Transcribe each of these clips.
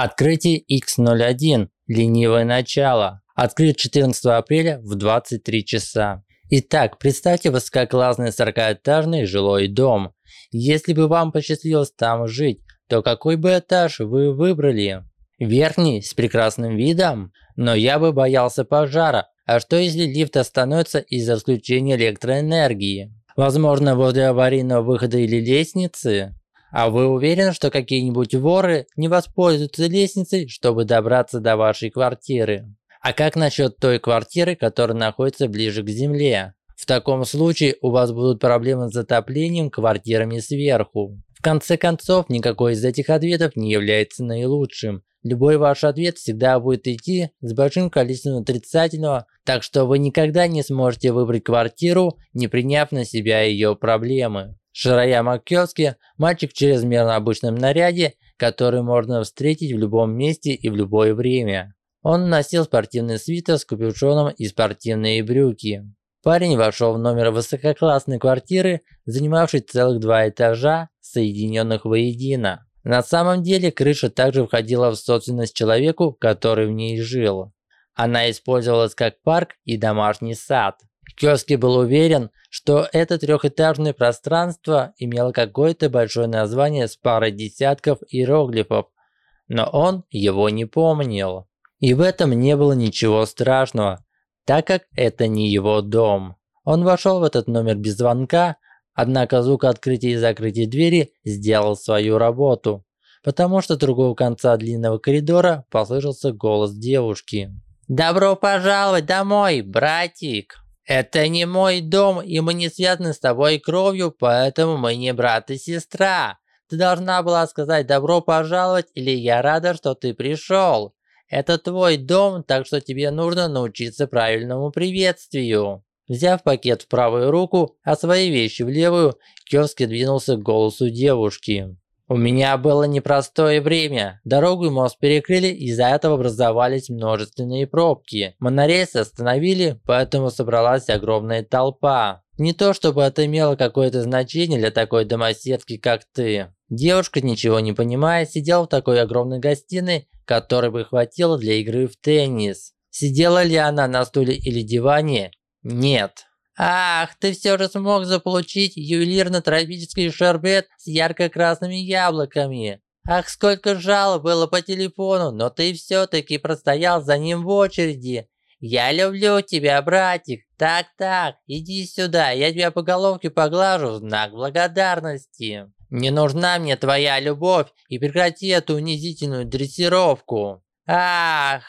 Открытие X01. Ленивое начало. Открыт 14 апреля в 23 часа. Итак, представьте высококлассный 40-этажный жилой дом. Если бы вам посчастливилось там жить, то какой бы этаж вы выбрали? Верхний, с прекрасным видом? Но я бы боялся пожара. А что если лифт остановится из-за включения электроэнергии? Возможно, возле аварийного выхода или лестницы? А вы уверены, что какие-нибудь воры не воспользуются лестницей, чтобы добраться до вашей квартиры? А как насчет той квартиры, которая находится ближе к земле? В таком случае у вас будут проблемы с затоплением квартирами сверху. В конце концов, никакой из этих ответов не является наилучшим. Любой ваш ответ всегда будет идти с большим количеством отрицательного, так что вы никогда не сможете выбрать квартиру, не приняв на себя ее проблемы. Шираяма Кёски – мальчик в чрезмерно обычном наряде, который можно встретить в любом месте и в любое время. Он носил спортивный свитер с капюшоном и спортивные брюки. Парень вошел в номер высококлассной квартиры, занимавшей целых два этажа, соединенных воедино. На самом деле крыша также входила в собственность человеку, который в ней жил. Она использовалась как парк и домашний сад. Кёски был уверен, что это трехэтажное пространство имело какое-то большое название с парой десятков иероглифов, но он его не помнил. И в этом не было ничего страшного, так как это не его дом. Он вошел в этот номер без звонка, однако звук открытия и закрытия двери сделал свою работу, потому что с другого конца длинного коридора послышался голос девушки. «Добро пожаловать домой, братик!» «Это не мой дом, и мы не связаны с тобой кровью, поэтому мы не брат и сестра. Ты должна была сказать «добро пожаловать» или «я рада, что ты пришел». Это твой дом, так что тебе нужно научиться правильному приветствию. Взяв пакет в правую руку, а свои вещи в левую, Кёвски двинулся к голосу девушки. У меня было непростое время. Дорогу и мост перекрыли, из-за этого образовались множественные пробки. Монорельсы остановили, поэтому собралась огромная толпа. Не то чтобы это имело какое-то значение для такой домоседки, как ты. Девушка, ничего не понимая, сидела в такой огромной гостиной, которой бы хватило для игры в теннис. Сидела ли она на стуле или диване? Нет. Ах, ты все же смог заполучить ювелирно-тропический шербет с ярко-красными яблоками. Ах, сколько жалоб было по телефону, но ты все-таки простоял за ним в очереди. Я люблю тебя, братик. Так-так, иди сюда, я тебя по головке поглажу в знак благодарности. Не нужна мне твоя любовь и прекрати эту унизительную дрессировку. Ах,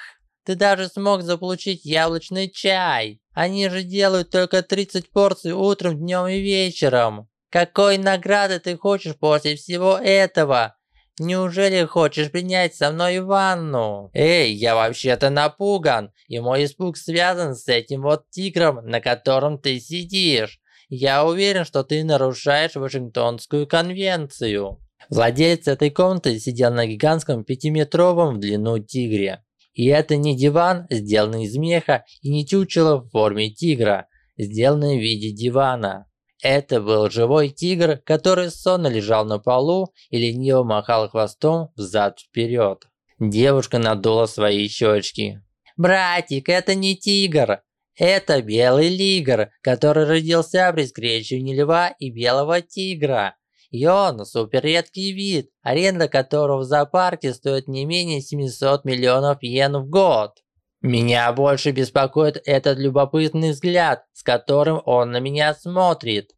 ты даже смог заполучить яблочный чай. Они же делают только 30 порций утром, днем и вечером. Какой награды ты хочешь после всего этого? Неужели хочешь принять со мной ванну? Эй, я вообще-то напуган, и мой испуг связан с этим вот тигром, на котором ты сидишь. Я уверен, что ты нарушаешь Вашингтонскую конвенцию. Владелец этой комнаты сидел на гигантском пятиметровом в длину тигре. И это не диван, сделанный из меха, и не чучело в форме тигра, сделанное в виде дивана. Это был живой тигр, который сонно лежал на полу и лениво махал хвостом взад-вперед. Девушка надула свои щечки. «Братик, это не тигр! Это белый лигр, который родился при скрещивании льва и белого тигра. Супер редкий вид, аренда которого в зоопарке стоит не менее 700 миллионов йен в год. Меня больше беспокоит этот любопытный взгляд, с которым он на меня смотрит.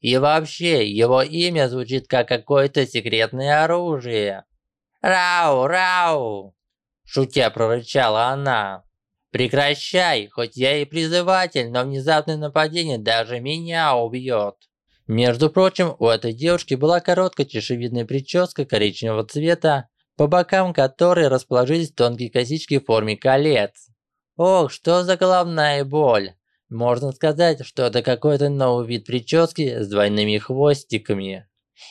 И вообще, его имя звучит как какое-то секретное оружие. «Рау, рау!» Шутя прорычала она. «Прекращай, хоть я и призыватель, но внезапное нападение даже меня убьет». Между прочим, у этой девушки была короткая чешевидная прическа коричневого цвета, по бокам которой расположились тонкие косички в форме колец. Ох, что за головная боль! Можно сказать, что это какой-то новый вид прически с двойными хвостиками.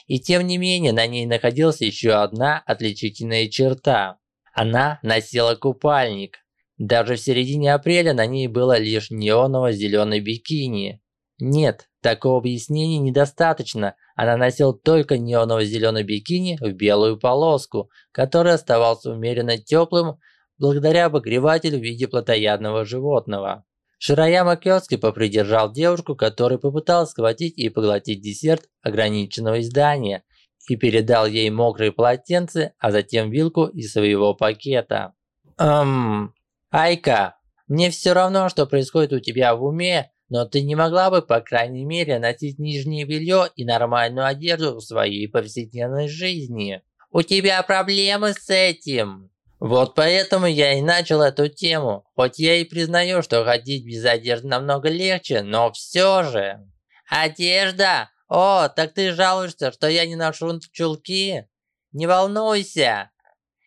И тем не менее, на ней находилась еще одна отличительная черта. Она носила купальник. Даже в середине апреля на ней было лишь неоново-зеленое бикини, Нет, такого объяснения недостаточно. Она носила только неоново-зеленый бикини в белую полоску, который оставался умеренно теплым благодаря обогревателю в виде плотоядного животного. Шираяма Кёски попридержал девушку, которая попыталась схватить и поглотить десерт ограниченного издания, и передал ей мокрые полотенце, а затем вилку из своего пакета. «Эм, Айка, мне все равно, что происходит у тебя в уме, но ты не могла бы, по крайней мере, носить нижнее белье и нормальную одежду в своей повседневной жизни. У тебя проблемы с этим. Вот поэтому я и начал эту тему. Хоть я и признаю, что ходить без одежды намного легче, но все же. Одежда? О, так ты жалуешься, что я не ношу чулки? Не волнуйся.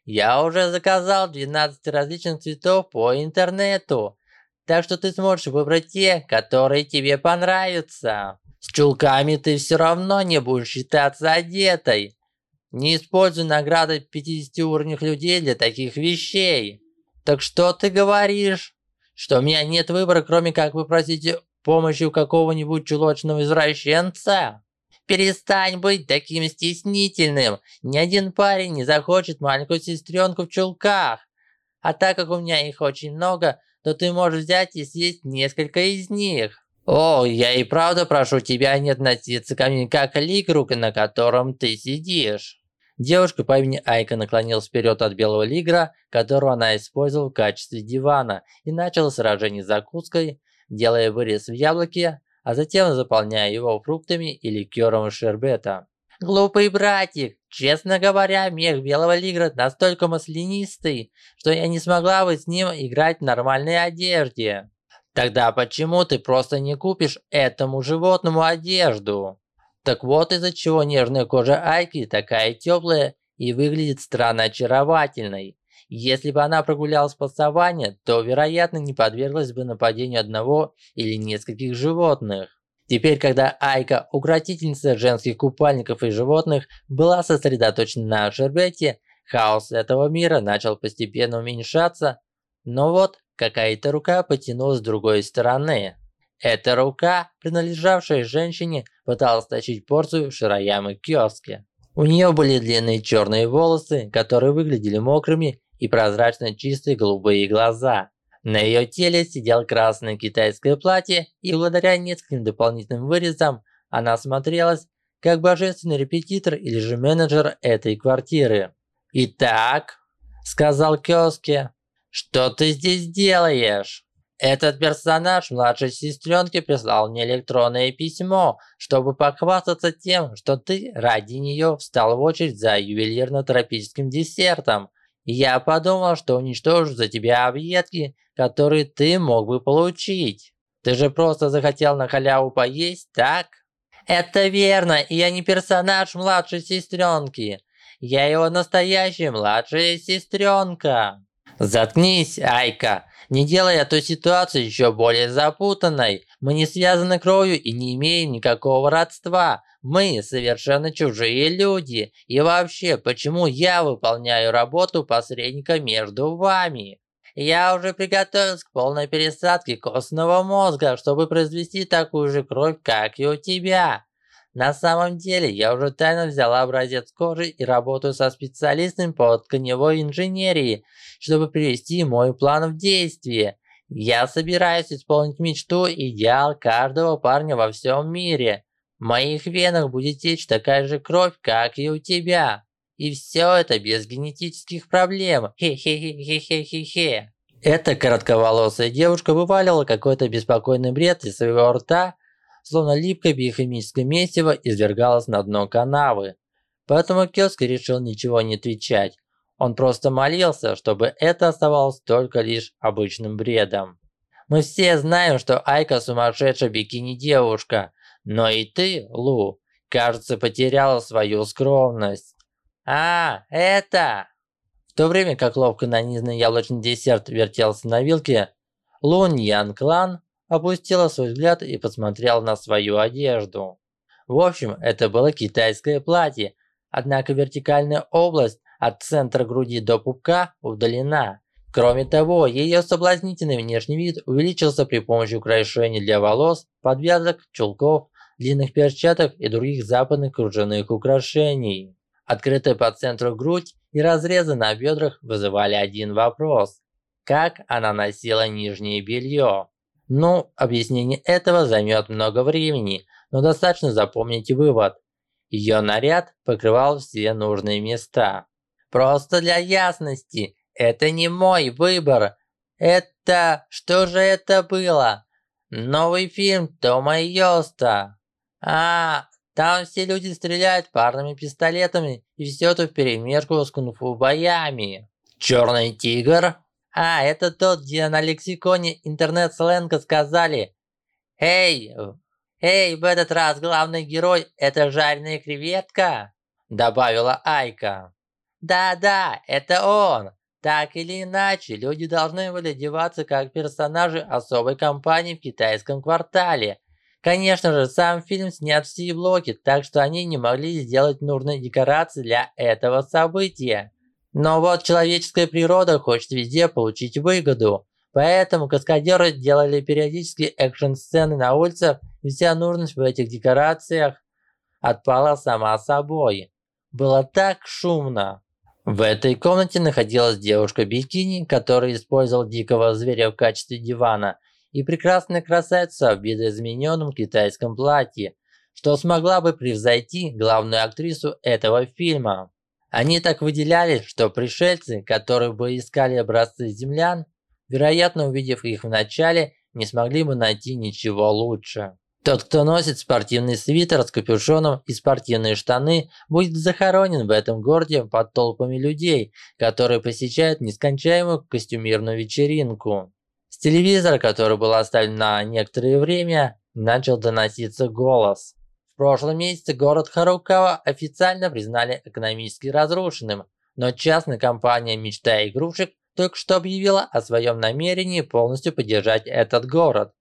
Я уже заказал 12 различных цветов по интернету. Так что ты сможешь выбрать те, которые тебе понравятся. С чулками ты все равно не будешь считаться одетой. Не используй награды 50 уровней людей для таких вещей. Так что ты говоришь? Что у меня нет выбора, кроме как попросить помощи у какого-нибудь чулочного извращенца? Перестань быть таким стеснительным. Ни один парень не захочет маленькую сестренку в чулках. А так как у меня их очень много, то ты можешь взять и съесть несколько из них. О, я и правда прошу тебя не относиться ко мне как к лигру, на котором ты сидишь. Девушка по имени Айка наклонилась вперед от белого лигра, которого она использовала в качестве дивана, и начала сражение с закуской, делая вырез в яблоке, а затем заполняя его фруктами и ликером из шербета. Глупый братик, честно говоря, мех белого лигра настолько маслянистый, что я не смогла бы с ним играть в нормальной одежде. Тогда почему ты просто не купишь этому животному одежду? Так вот из-за чего нежная кожа Айки такая теплая и выглядит странно очаровательной. Если бы она прогулялась по саванне, то, вероятно, не подверглась бы нападению одного или нескольких животных. Теперь, когда Айка, укротительница женских купальников и животных, была сосредоточена на шербете, хаос этого мира начал постепенно уменьшаться, но вот какая-то рука потянулась с другой стороны. Эта рука, принадлежавшая женщине, пыталась тащить порцию Шираямы в киоске. У нее были длинные черные волосы, которые выглядели мокрыми, и прозрачно чистые голубые глаза. На ее теле сидел красное китайское платье, и благодаря нескольким дополнительным вырезам она смотрелась как божественный репетитор или же менеджер этой квартиры. «Итак», – сказал Кёске, – «что ты здесь делаешь?» Этот персонаж младшей сестренки прислал мне электронное письмо, чтобы похвастаться тем, что ты ради нее встал в очередь за ювелирно-тропическим десертом. Я подумал, что уничтожу за тебя объедки, которые ты мог бы получить. Ты же просто захотел на халяву поесть, так? Это верно, я не персонаж младшей сестренки. Я его настоящая младшая сестренка. Заткнись, Айка. Не делай эту ситуацию еще более запутанной. Мы не связаны кровью и не имеем никакого родства. Мы совершенно чужие люди. И вообще, почему я выполняю работу посредника между вами? Я уже приготовился к полной пересадке костного мозга, чтобы произвести такую же кровь, как и у тебя. На самом деле, я уже тайно взяла образец кожи и работаю со специалистом по тканевой инженерии, чтобы привести мой план в действие. Я собираюсь исполнить мечту идеал каждого парня во всем мире. В моих венах будет течь такая же кровь, как и у тебя. И все это без генетических проблем. Хе-хе-хе-хе-хе-хе. Эта коротковолосая девушка вываливала какой-то беспокойный бред из своего рта, словно липкое биохимическое месиво извергалось на дно канавы. Поэтому Кёски решил ничего не отвечать. Он просто молился, чтобы это оставалось только лишь обычным бредом. Мы все знаем, что Айка сумасшедшая бикини-девушка, но и ты, Лу, кажется, потеряла свою скромность. А, это... В то время как ловко нанизанный яблочный десерт вертелся на вилке, Лун Ян Клан опустила свой взгляд и посмотрела на свою одежду. В общем, это было китайское платье, однако вертикальная область от центра груди до пупка удалена. Кроме того, ее соблазнительный внешний вид увеличился при помощи украшений для волос, подвязок, чулков, длинных перчаток и других западных кружевных украшений. Открытая по центру грудь и разрезы на бедрах вызывали один вопрос. Как она носила нижнее белье? Ну, объяснение этого займет много времени, но достаточно запомнить вывод. Ее наряд покрывал все нужные места. Просто для ясности, это не мой выбор. Это... что же это было? Новый фильм Тома Йоста. А, там все люди стреляют парными пистолетами и все это вперемешку с кунг-фу боями. Черный тигр? А, это тот, где на лексиконе интернет-сленга сказали «Эй, эй, в этот раз главный герой – это жареная креветка?» Добавила Айка. Да-да, это он. Так или иначе, люди должны были одеваться как персонажи особой компании в китайском квартале. Конечно же, сам фильм снят в C-блоке, так что они не могли сделать нужные декорации для этого события. Но вот человеческая природа хочет везде получить выгоду. Поэтому каскадеры делали периодически экшн-сцены на улицах, и вся нужность в этих декорациях отпала сама собой. Было так шумно. В этой комнате находилась девушка-бикини, которая использовала дикого зверя в качестве дивана, и прекрасная красавица в видоизмененном китайском платье, что смогла бы превзойти главную актрису этого фильма. Они так выделялись, что пришельцы, которые бы искали образцы землян, вероятно, увидев их в начале, не смогли бы найти ничего лучше. Тот, кто носит спортивный свитер с капюшоном и спортивные штаны, будет захоронен в этом городе под толпами людей, которые посещают нескончаемую костюмирную вечеринку. Телевизора, который был оставлен на некоторое время, начал доноситься голос. В прошлом месяце город Харукава официально признали экономически разрушенным, но частная компания «Мечта игрушек» только что объявила о своем намерении полностью поддержать этот город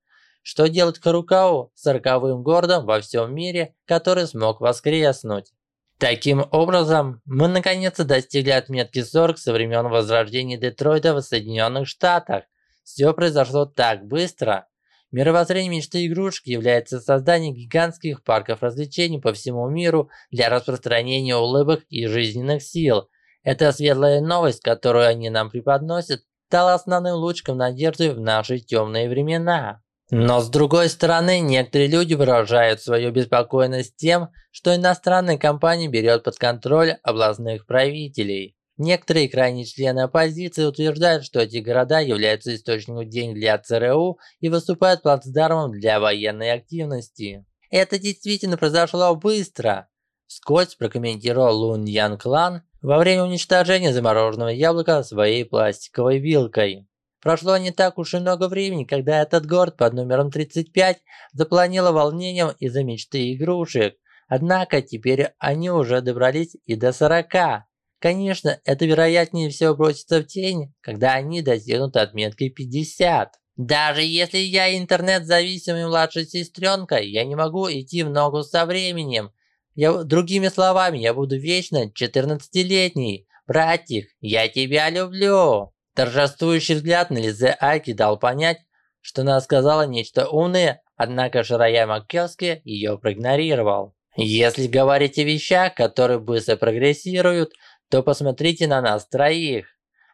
что делать Харукау сороковым городом во всем мире, который смог воскреснуть. Таким образом, мы наконец-то достигли отметки 40 со времен возрождения Детройта в Соединенных Штатах. Все произошло так быстро. Мировоззрение мечты игрушек является создание гигантских парков развлечений по всему миру для распространения улыбок и жизненных сил. Эта светлая новость, которую они нам преподносят, стала основным лучиком надежды в наши темные времена. Но с другой стороны, некоторые люди выражают свою беспокойность тем, что иностранная компания берет под контроль областных правителей. Некоторые крайние члены оппозиции утверждают, что эти города являются источником денег для ЦРУ и выступают плацдармом для военной активности. Это действительно произошло быстро. Вскользь прокомментировал Лун Ян Клан во время уничтожения замороженного яблока своей пластиковой вилкой. Прошло не так уж и много времени, когда этот город под номером 35 запланило волнением из-за мечты игрушек. Однако теперь они уже добрались и до 40. Конечно, это вероятнее всего бросится в тень, когда они достигнут отметки 50. Даже если я интернет-зависимый младшая сестренка, я не могу идти в ногу со временем. Я, другими словами, я буду вечно 14-летней. Братик, я тебя люблю. Торжествующий взгляд на лице Айки дал понять, что она сказала нечто умное, однако Шираяма Келски ее проигнорировал. Если говорить о вещах, которые быстро прогрессируют, то посмотрите на нас троих.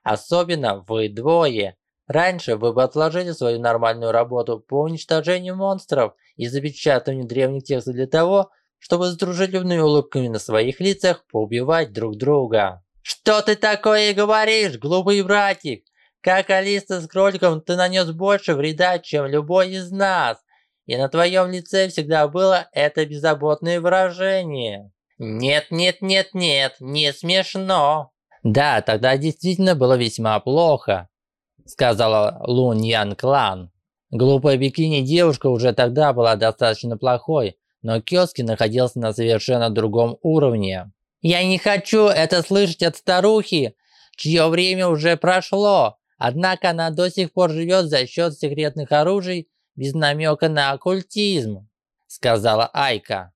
Особенно вы двое. Раньше вы бы отложили свою нормальную работу по уничтожению монстров и запечатыванию древних текстов для того, чтобы с дружелюбными улыбками на своих лицах поубивать друг друга. «Что ты такое говоришь, глупый братик? Как Алиса с кроликом ты нанес больше вреда, чем любой из нас, и на твоем лице всегда было это беззаботное выражение». «Нет, нет, нет, нет, не смешно». «Да, тогда действительно было весьма плохо», сказала Лун Ян Клан. Глупая бикини девушка уже тогда была достаточно плохой, но Кёски находился на совершенно другом уровне. Я не хочу это слышать от старухи, чье время уже прошло. Однако она до сих пор живет за счет секретных оружий без намека на оккультизм», — сказала Айка.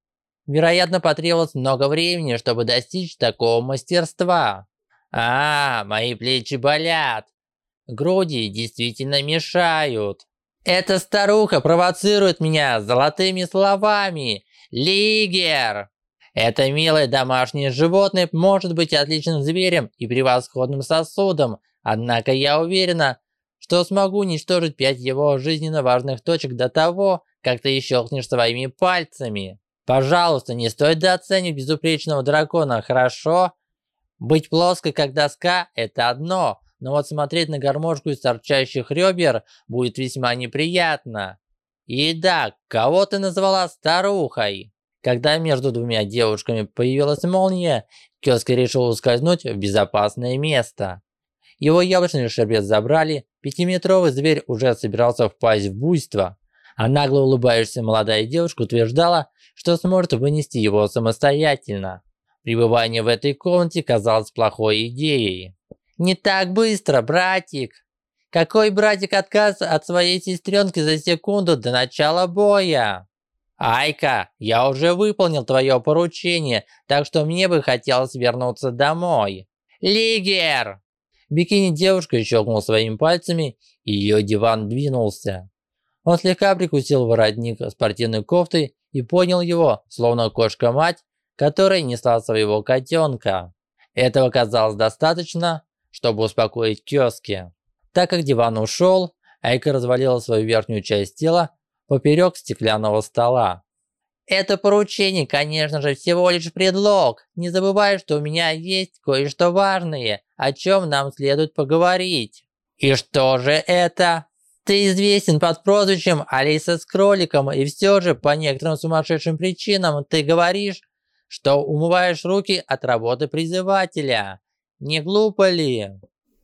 Вероятно, потребовалось много времени, чтобы достичь такого мастерства. «А, мои плечи болят. груди действительно мешают. Эта старуха провоцирует меня золотыми словами. Лигер! Это милое домашнее животное может быть отличным зверем и превосходным сосудом, однако я уверена, что смогу уничтожить пять его жизненно важных точек до того, как ты щелкнешь своими пальцами. Пожалуйста, не стоит дооценивать безупречного дракона, хорошо? Быть плоской, как доска, это одно, но вот смотреть на гармошку из торчащих ребер будет весьма неприятно. И да, кого ты назвала старухой? Когда между двумя девушками появилась молния, Кёски решил ускользнуть в безопасное место. Его яблочный шербет забрали, пятиметровый зверь уже собирался впасть в буйство, а нагло улыбающаяся молодая девушка утверждала, что сможет вынести его самостоятельно. Пребывание в этой комнате казалось плохой идеей. «Не так быстро, братик!» Какой братик откажется от своей сестренки за секунду до начала боя? Айка, я уже выполнил твое поручение, так что мне бы хотелось вернуться домой. Лигер! Бикини девушка щелкнула своими пальцами, и ее диван двинулся. Он слегка прикусил воротник спортивной кофты и поднял его, словно кошка-мать, которая несла своего котенка. Этого казалось достаточно, чтобы успокоить киоски. Так как диван ушел, Айка развалила свою верхнюю часть тела поперек стеклянного стола. Это поручение, конечно же, всего лишь предлог. Не забывай, что у меня есть кое-что важное, о чем нам следует поговорить. И что же это? Ты известен под прозвищем Алиса с кроликом, и все же по некоторым сумасшедшим причинам ты говоришь, что умываешь руки от работы призывателя. Не глупо ли?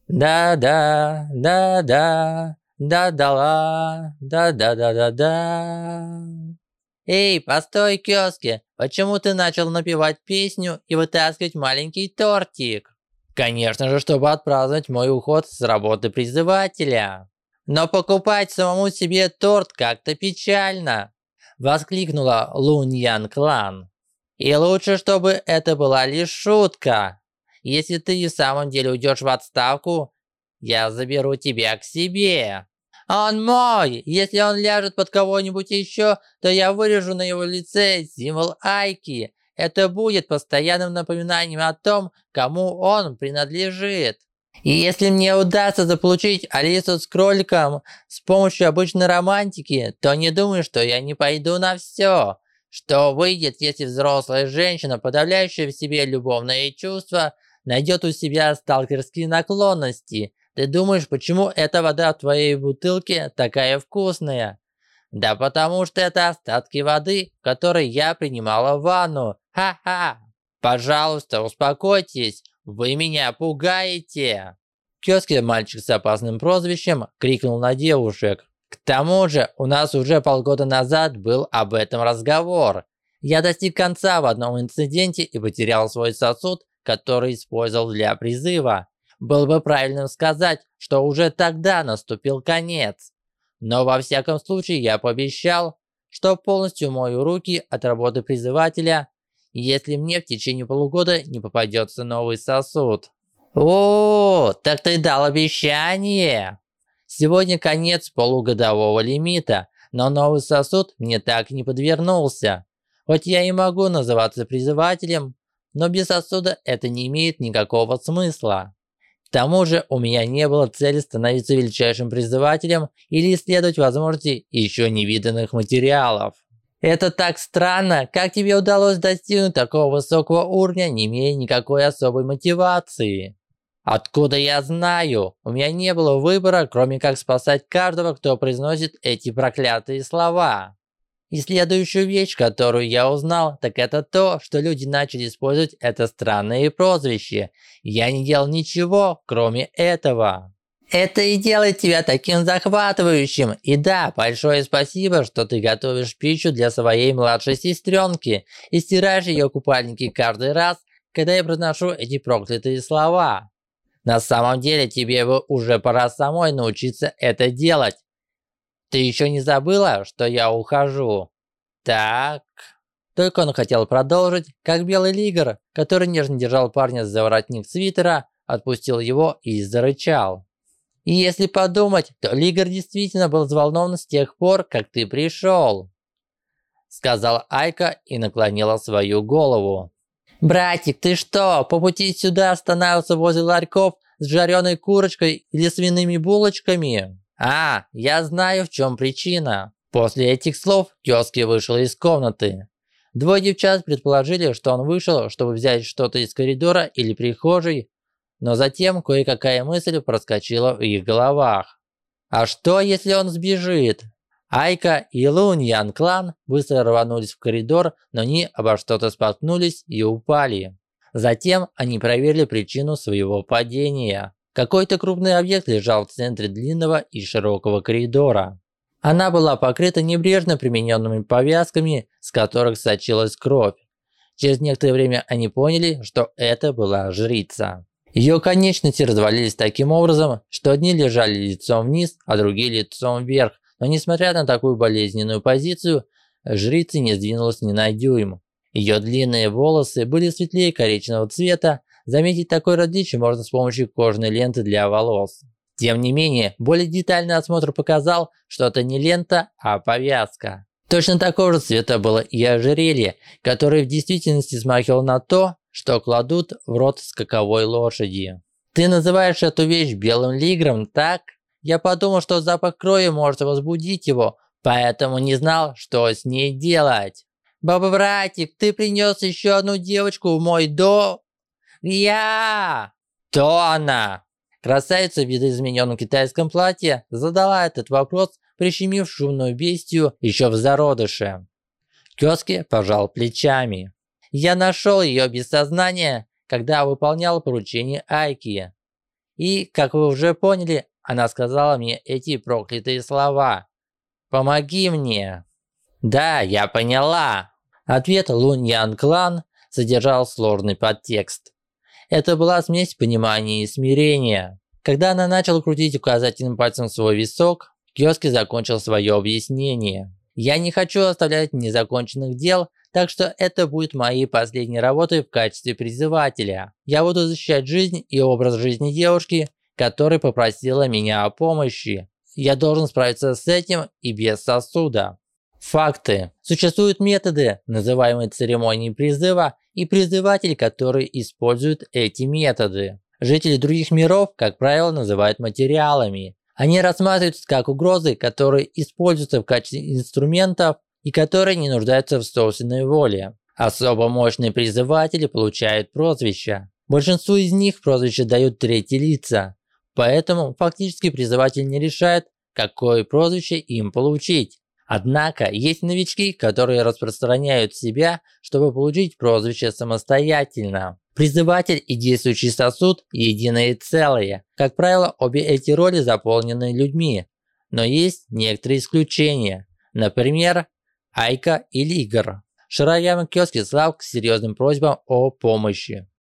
Да-да, да-да, да-да-ла, да-да-да-да-да. Эй, постой, Кёски, почему ты начал напевать песню и вытаскивать маленький тортик? Конечно же, чтобы отпраздновать мой уход с работы призывателя. Но покупать самому себе торт как-то печально!» Воскликнула Лунь Ян Клан. «И лучше, чтобы это была лишь шутка. Если ты в самом деле уйдешь в отставку, я заберу тебя к себе». «Он мой! Если он ляжет под кого-нибудь еще, то я вырежу на его лице символ Айки. Это будет постоянным напоминанием о том, кому он принадлежит». И если мне удастся заполучить Алису с кроликом с помощью обычной романтики, то не думаю, что я не пойду на все. Что выйдет, если взрослая женщина, подавляющая в себе любовные чувства, найдет у себя сталкерские наклонности? Ты думаешь, почему эта вода в твоей бутылке такая вкусная? Да потому что это остатки воды, которые я принимала в ванну. Ха-ха! Пожалуйста, успокойтесь. Вы меня пугаете!» Киоске мальчик с опасным прозвищем крикнул на девушек. «К тому же, у нас уже полгода назад был об этом разговор. Я достиг конца в одном инциденте и потерял свой сосуд, который использовал для призыва. Было бы правильным сказать, что уже тогда наступил конец. Но во всяком случае я пообещал, что полностью мою руки от работы призывателя если мне в течение полугода не попадется новый сосуд. О, так ты дал обещание. Сегодня конец полугодового лимита, но новый сосуд мне так не подвернулся. Хоть я и могу называться призывателем, но без сосуда это не имеет никакого смысла. К тому же у меня не было цели становиться величайшим призывателем или исследовать возможности еще невиданных материалов. Это так странно, как тебе удалось достигнуть такого высокого уровня, не имея никакой особой мотивации? Откуда я знаю? У меня не было выбора, кроме как спасать каждого, кто произносит эти проклятые слова. И следующую вещь, которую я узнал, так это то, что люди начали использовать это странное прозвище. Я не делал ничего, кроме этого. Это и делает тебя таким захватывающим. И да, большое спасибо, что ты готовишь пищу для своей младшей сестренки и стираешь ее купальники каждый раз, когда я произношу эти проклятые слова. На самом деле тебе бы уже пора самой научиться это делать. Ты еще не забыла, что я ухожу? Так... Только он хотел продолжить, как белый лигр, который нежно держал парня за воротник свитера, отпустил его и зарычал. И если подумать, то Лигар действительно был взволнован с тех пор, как ты пришел. Сказала Айка и наклонила свою голову. «Братик, ты что, по пути сюда останавливался возле ларьков с жареной курочкой или свиными булочками?» «А, я знаю, в чем причина». После этих слов Кёски вышел из комнаты. Двое девчат предположили, что он вышел, чтобы взять что-то из коридора или прихожей, но затем кое-какая мысль проскочила в их головах. А что, если он сбежит? Айка и Лун Ян Клан быстро рванулись в коридор, но они обо что-то споткнулись и упали. Затем они проверили причину своего падения. Какой-то крупный объект лежал в центре длинного и широкого коридора. Она была покрыта небрежно примененными повязками, с которых сочилась кровь. Через некоторое время они поняли, что это была жрица. Ее конечности развалились таким образом, что одни лежали лицом вниз, а другие лицом вверх, но несмотря на такую болезненную позицию, жрица не сдвинулась ни на дюйм. Ее длинные волосы были светлее коричневого цвета, заметить такое различие можно с помощью кожаной ленты для волос. Тем не менее, более детальный осмотр показал, что это не лента, а повязка. Точно такого же цвета было и ожерелье, которое в действительности смахивало на то, что кладут в рот скаковой лошади. «Ты называешь эту вещь белым лигром, так?» Я подумал, что запах крови может возбудить его, поэтому не знал, что с ней делать. «Баба-братик, ты принес еще одну девочку в мой дом?» «Я!» «То она!» Красавица в видоизмененном китайском платье задала этот вопрос, прищемив шумную бестию еще в зародыше. Кёски пожал плечами. «Я нашел ее без сознания, когда выполнял поручение Айки. И, как вы уже поняли, она сказала мне эти проклятые слова. «Помоги мне!» «Да, я поняла!» Ответ Лун Ян Клан содержал сложный подтекст. Это была смесь понимания и смирения. Когда она начала крутить указательным пальцем свой висок, Киоски закончил свое объяснение. «Я не хочу оставлять незаконченных дел, так что это будет моей последней работой в качестве призывателя. Я буду защищать жизнь и образ жизни девушки, которая попросила меня о помощи. Я должен справиться с этим и без сосуда. Факты. Существуют методы, называемые церемонией призыва, и призыватель, который использует эти методы. Жители других миров, как правило, называют материалами. Они рассматриваются как угрозы, которые используются в качестве инструментов и которые не нуждаются в собственной воле. Особо мощные призыватели получают прозвища. Большинству из них прозвища дают третьи лица. Поэтому фактически призыватель не решает, какое прозвище им получить. Однако есть новички, которые распространяют себя, чтобы получить прозвище самостоятельно. Призыватель и действующий сосуд – единое целое. Как правило, обе эти роли заполнены людьми. Но есть некоторые исключения. Например, Айка и Лигар. Шираяма Кёски слав к серьезным просьбам о помощи.